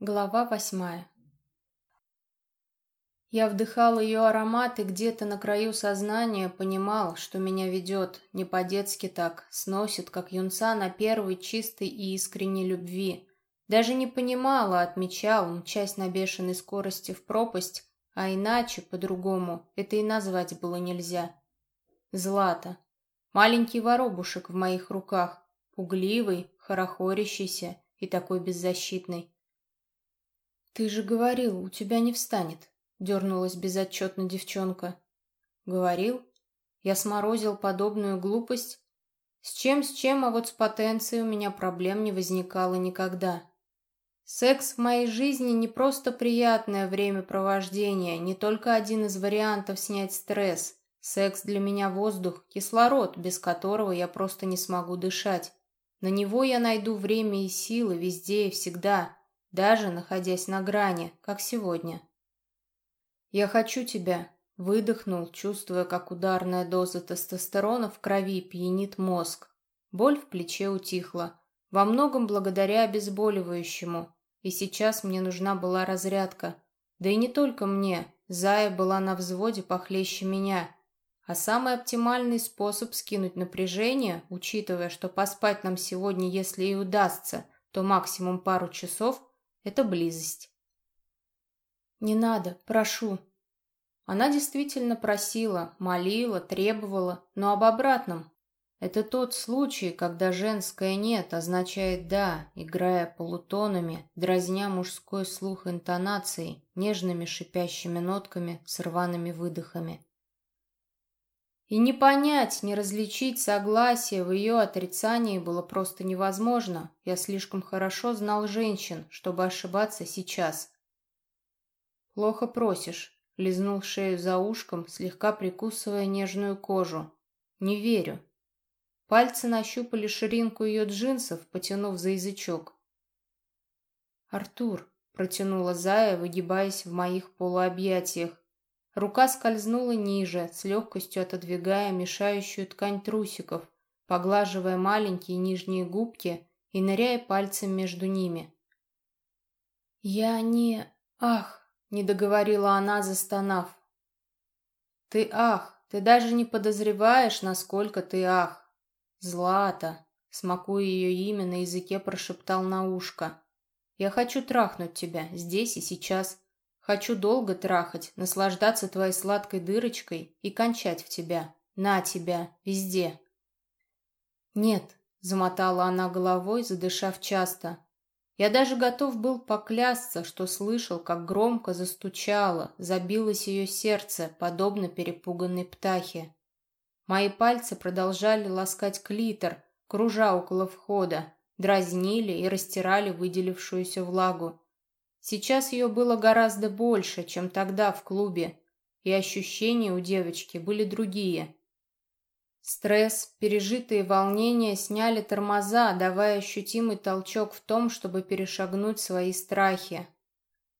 Глава восьмая Я вдыхал ее аромат и где-то на краю сознания понимал, что меня ведет, не по-детски так, сносит, как юнца на первой чистой и искренней любви. Даже не понимала, отмечал, мчась на бешеной скорости в пропасть, а иначе, по-другому, это и назвать было нельзя. Злата. Маленький воробушек в моих руках, пугливый, хорохорящийся и такой беззащитный. «Ты же говорил, у тебя не встанет», — дернулась безотчетно девчонка. «Говорил? Я сморозил подобную глупость? С чем, с чем, а вот с потенцией у меня проблем не возникало никогда. Секс в моей жизни не просто приятное времяпровождение, не только один из вариантов снять стресс. Секс для меня воздух, кислород, без которого я просто не смогу дышать. На него я найду время и силы везде и всегда даже находясь на грани, как сегодня. «Я хочу тебя», — выдохнул, чувствуя, как ударная доза тестостерона в крови пьянит мозг. Боль в плече утихла, во многом благодаря обезболивающему, и сейчас мне нужна была разрядка. Да и не только мне, Зая была на взводе похлеще меня. А самый оптимальный способ скинуть напряжение, учитывая, что поспать нам сегодня, если и удастся, то максимум пару часов, это близость. «Не надо, прошу». Она действительно просила, молила, требовала, но об обратном. Это тот случай, когда женское «нет» означает «да», играя полутонами, дразня мужской слух интонацией, нежными шипящими нотками с рваными выдохами. И не понять, не различить согласие в ее отрицании было просто невозможно. Я слишком хорошо знал женщин, чтобы ошибаться сейчас. «Плохо просишь», — лизнул шею за ушком, слегка прикусывая нежную кожу. «Не верю». Пальцы нащупали ширинку ее джинсов, потянув за язычок. «Артур», — протянула Зая, выгибаясь в моих полуобъятиях, Рука скользнула ниже, с легкостью отодвигая мешающую ткань трусиков, поглаживая маленькие нижние губки и ныряя пальцем между ними. «Я не... Ах!» — не договорила она, застонав. «Ты ах! Ты даже не подозреваешь, насколько ты ах!» «Злата!» — смакуя ее имя, на языке прошептал на ушко. «Я хочу трахнуть тебя здесь и сейчас». Хочу долго трахать, наслаждаться твоей сладкой дырочкой и кончать в тебя, на тебя, везде. Нет, замотала она головой, задышав часто. Я даже готов был поклясться, что слышал, как громко застучало, забилось ее сердце, подобно перепуганной птахе. Мои пальцы продолжали ласкать клитор, кружа около входа, дразнили и растирали выделившуюся влагу. Сейчас ее было гораздо больше, чем тогда в клубе, и ощущения у девочки были другие. Стресс, пережитые волнения сняли тормоза, давая ощутимый толчок в том, чтобы перешагнуть свои страхи.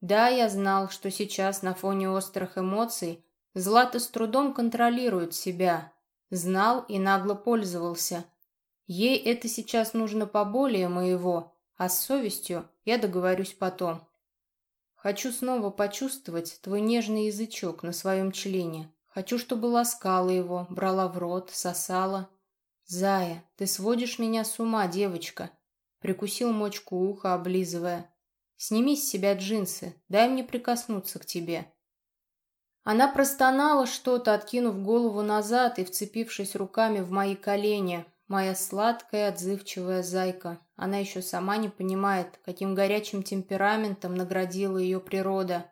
Да, я знал, что сейчас на фоне острых эмоций Злата с трудом контролирует себя. Знал и нагло пользовался. Ей это сейчас нужно поболее моего, а с совестью я договорюсь потом. Хочу снова почувствовать твой нежный язычок на своем члене. Хочу, чтобы ласкала его, брала в рот, сосала. Зая, ты сводишь меня с ума, девочка. Прикусил мочку уха, облизывая. Сними с себя джинсы, дай мне прикоснуться к тебе. Она простонала что-то, откинув голову назад и вцепившись руками в мои колени, Моя сладкая, отзывчивая зайка. Она еще сама не понимает, каким горячим темпераментом наградила ее природа.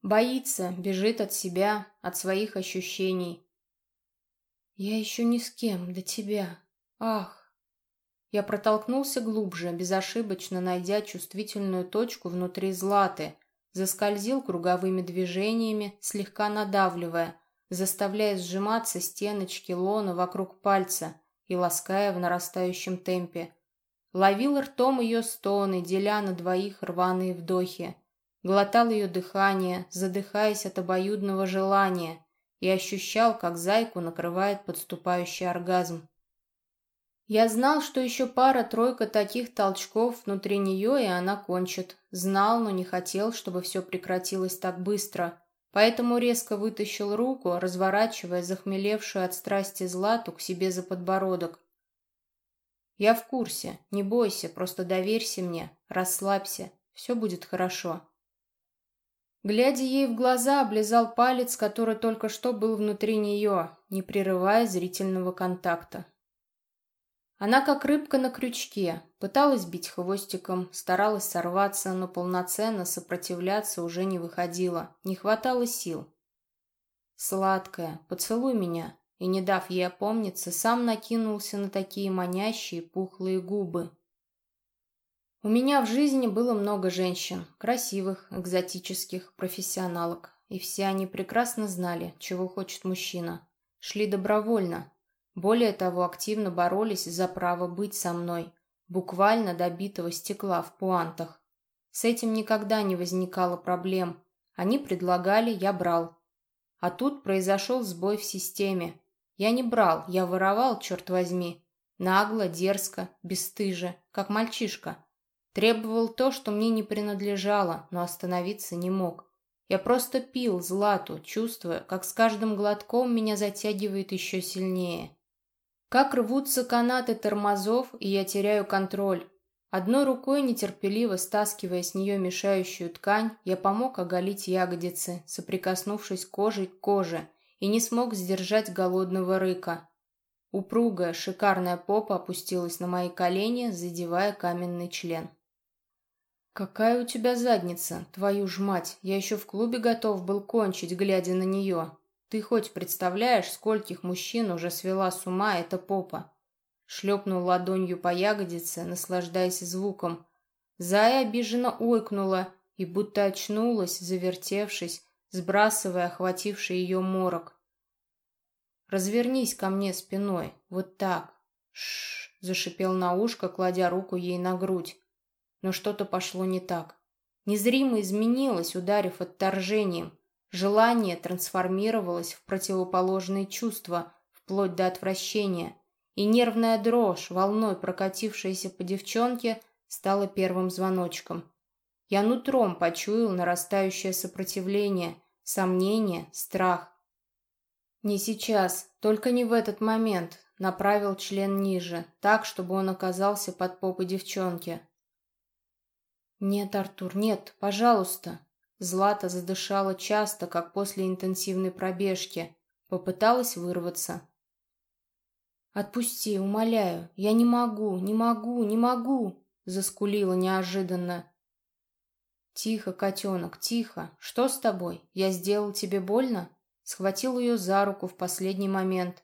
Боится, бежит от себя, от своих ощущений. Я еще ни с кем, до тебя. Ах! Я протолкнулся глубже, безошибочно найдя чувствительную точку внутри златы, заскользил круговыми движениями, слегка надавливая, заставляя сжиматься стеночки лона вокруг пальца — и лаская в нарастающем темпе. Ловил ртом ее стоны, деля на двоих рваные вдохи. Глотал ее дыхание, задыхаясь от обоюдного желания, и ощущал, как зайку накрывает подступающий оргазм. Я знал, что еще пара-тройка таких толчков внутри нее, и она кончит. Знал, но не хотел, чтобы все прекратилось так быстро. Поэтому резко вытащил руку, разворачивая захмелевшую от страсти Злату к себе за подбородок. «Я в курсе. Не бойся, просто доверься мне. Расслабься. Все будет хорошо». Глядя ей в глаза, облизал палец, который только что был внутри нее, не прерывая зрительного контакта. Она как рыбка на крючке, пыталась бить хвостиком, старалась сорваться, но полноценно сопротивляться уже не выходила, не хватало сил. «Сладкая, поцелуй меня», и, не дав ей опомниться, сам накинулся на такие манящие пухлые губы. У меня в жизни было много женщин, красивых, экзотических, профессионалок, и все они прекрасно знали, чего хочет мужчина. Шли добровольно, более того, активно боролись за право быть со мной, буквально добитого стекла в пуантах. С этим никогда не возникало проблем. Они предлагали, я брал. А тут произошел сбой в системе. Я не брал, я воровал, черт возьми. Нагло, дерзко, бесстыже, как мальчишка. Требовал то, что мне не принадлежало, но остановиться не мог. Я просто пил злату, чувствуя, как с каждым глотком меня затягивает еще сильнее. Как рвутся канаты тормозов, и я теряю контроль. Одной рукой, нетерпеливо стаскивая с нее мешающую ткань, я помог оголить ягодицы, соприкоснувшись кожей к коже, и не смог сдержать голодного рыка. Упругая, шикарная попа опустилась на мои колени, задевая каменный член. «Какая у тебя задница, твою ж мать! Я еще в клубе готов был кончить, глядя на нее. Ты хоть представляешь, скольких мужчин уже свела с ума эта попа? Шлепнул ладонью по ягодице, наслаждаясь звуком. Зая обиженно ойкнула и будто очнулась, завертевшись, сбрасывая охвативший ее морок. «Развернись ко мне спиной, вот так!» «Шш!» — зашипел на ушко, кладя руку ей на грудь. Но что-то пошло не так. Незримо изменилось, ударив отторжением. Желание трансформировалось в противоположные чувства, вплоть до отвращения, и нервная дрожь, волной прокатившаяся по девчонке, стала первым звоночком. Я нутром почуял нарастающее сопротивление, сомнение, страх. «Не сейчас, только не в этот момент», — направил член ниже, так, чтобы он оказался под попой девчонки. «Нет, Артур, нет, пожалуйста», Злата задышала часто, как после интенсивной пробежки. Попыталась вырваться. «Отпусти, умоляю. Я не могу, не могу, не могу!» Заскулила неожиданно. «Тихо, котенок, тихо. Что с тобой? Я сделал тебе больно?» Схватил ее за руку в последний момент.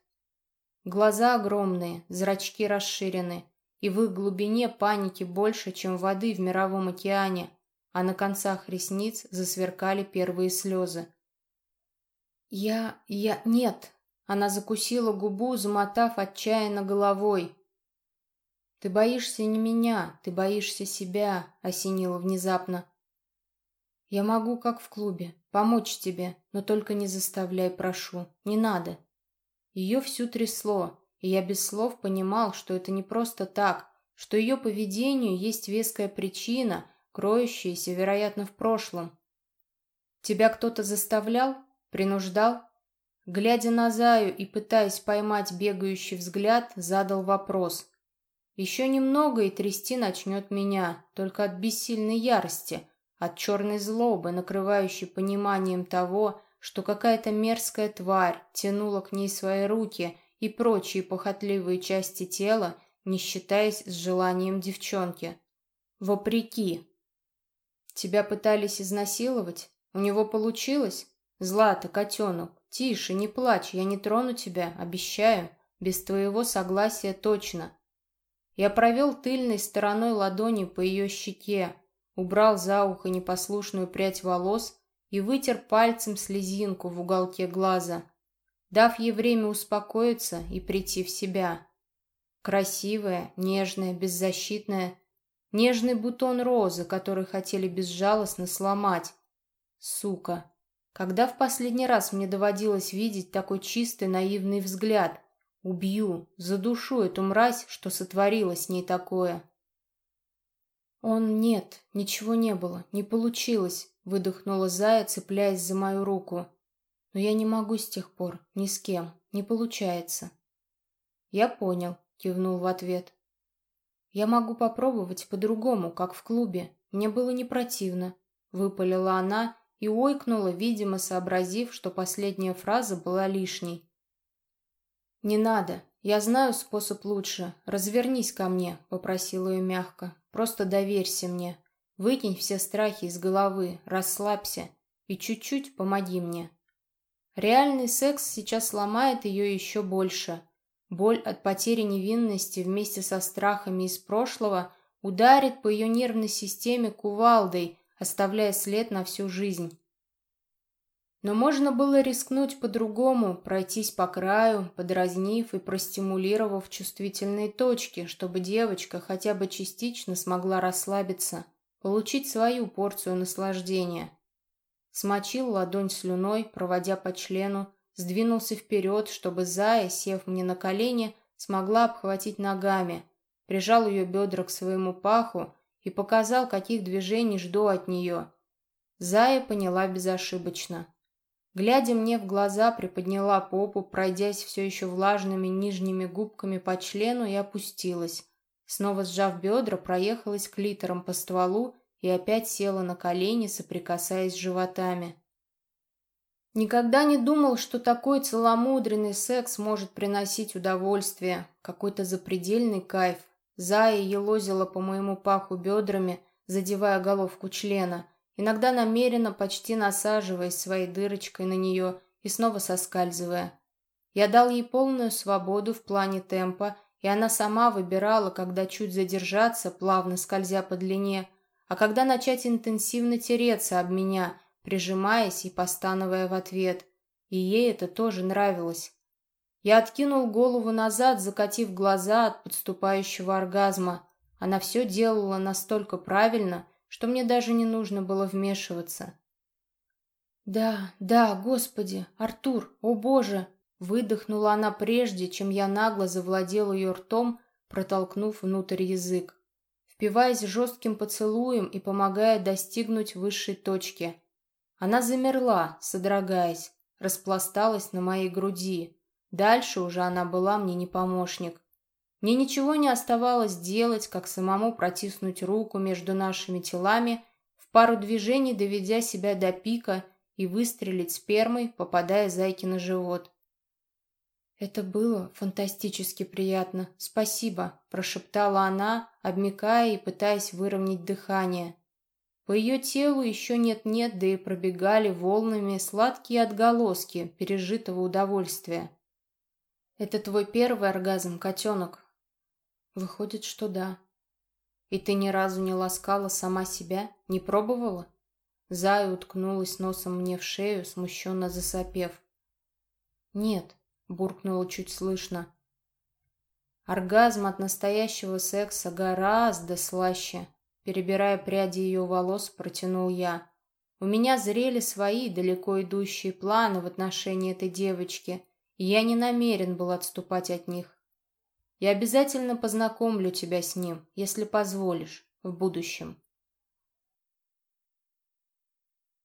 Глаза огромные, зрачки расширены, и в их глубине паники больше, чем воды в мировом океане а на концах ресниц засверкали первые слезы. «Я... я... нет!» Она закусила губу, замотав отчаянно головой. «Ты боишься не меня, ты боишься себя», — осенила внезапно. «Я могу, как в клубе, помочь тебе, но только не заставляй, прошу, не надо». Ее всю трясло, и я без слов понимал, что это не просто так, что ее поведению есть веская причина — кроющиеся, вероятно, в прошлом. Тебя кто-то заставлял? Принуждал? Глядя на Заю и пытаясь поймать бегающий взгляд, задал вопрос. Еще немного и трясти начнет меня, только от бессильной ярости, от черной злобы, накрывающей пониманием того, что какая-то мерзкая тварь тянула к ней свои руки и прочие похотливые части тела, не считаясь с желанием девчонки. Вопреки. Тебя пытались изнасиловать? У него получилось? Злата, котенок, тише, не плачь, я не трону тебя, обещаю. Без твоего согласия точно. Я провел тыльной стороной ладони по ее щеке, убрал за ухо непослушную прядь волос и вытер пальцем слезинку в уголке глаза, дав ей время успокоиться и прийти в себя. Красивая, нежная, беззащитная, Нежный бутон розы, который хотели безжалостно сломать. Сука. Когда в последний раз мне доводилось видеть такой чистый наивный взгляд? Убью, задушу эту мразь, что сотворила с ней такое. Он нет, ничего не было, не получилось, выдохнула Зая, цепляясь за мою руку. Но я не могу с тех пор, ни с кем, не получается. Я понял, кивнул в ответ. Я могу попробовать по-другому, как в клубе. Мне было не противно, выпалила она и ойкнула, видимо, сообразив, что последняя фраза была лишней. «Не надо. Я знаю способ лучше. Развернись ко мне», — попросила ее мягко. «Просто доверься мне. Выкинь все страхи из головы, расслабься и чуть-чуть помоги мне». Реальный секс сейчас сломает ее еще больше. Боль от потери невинности вместе со страхами из прошлого ударит по ее нервной системе кувалдой, оставляя след на всю жизнь. Но можно было рискнуть по-другому, пройтись по краю, подразнив и простимулировав чувствительные точки, чтобы девочка хотя бы частично смогла расслабиться, получить свою порцию наслаждения. Смочил ладонь слюной, проводя по члену, сдвинулся вперед, чтобы Зая, сев мне на колени, смогла обхватить ногами, прижал ее бедра к своему паху и показал, каких движений жду от нее. Зая поняла безошибочно. Глядя мне в глаза, приподняла попу, пройдясь все еще влажными нижними губками по члену и опустилась. Снова сжав бедра, проехалась клитором по стволу и опять села на колени, соприкасаясь животами. Никогда не думал, что такой целомудренный секс может приносить удовольствие, какой-то запредельный кайф. Зая елозила по моему паху бедрами, задевая головку члена — иногда намеренно почти насаживаясь своей дырочкой на нее и снова соскальзывая. Я дал ей полную свободу в плане темпа, и она сама выбирала, когда чуть задержаться, плавно скользя по длине, а когда начать интенсивно тереться об меня, прижимаясь и постановая в ответ. И ей это тоже нравилось. Я откинул голову назад, закатив глаза от подступающего оргазма. Она все делала настолько правильно, что мне даже не нужно было вмешиваться. «Да, да, Господи, Артур, о Боже!» Выдохнула она прежде, чем я нагло завладел ее ртом, протолкнув внутрь язык, впиваясь жестким поцелуем и помогая достигнуть высшей точки. Она замерла, содрогаясь, распласталась на моей груди. Дальше уже она была мне не помощник. Мне ничего не оставалось делать, как самому протиснуть руку между нашими телами, в пару движений доведя себя до пика и выстрелить спермой, попадая зайке на живот. «Это было фантастически приятно. Спасибо», – прошептала она, обмякая и пытаясь выровнять дыхание. По ее телу еще нет-нет, да и пробегали волнами сладкие отголоски пережитого удовольствия. «Это твой первый оргазм, котенок», Выходит, что да. И ты ни разу не ласкала сама себя? Не пробовала? Зая уткнулась носом мне в шею, смущенно засопев. «Нет», — буркнула чуть слышно. Оргазм от настоящего секса гораздо слаще. Перебирая пряди ее волос, протянул я. У меня зрели свои далеко идущие планы в отношении этой девочки, и я не намерен был отступать от них. Я обязательно познакомлю тебя с ним, если позволишь, в будущем.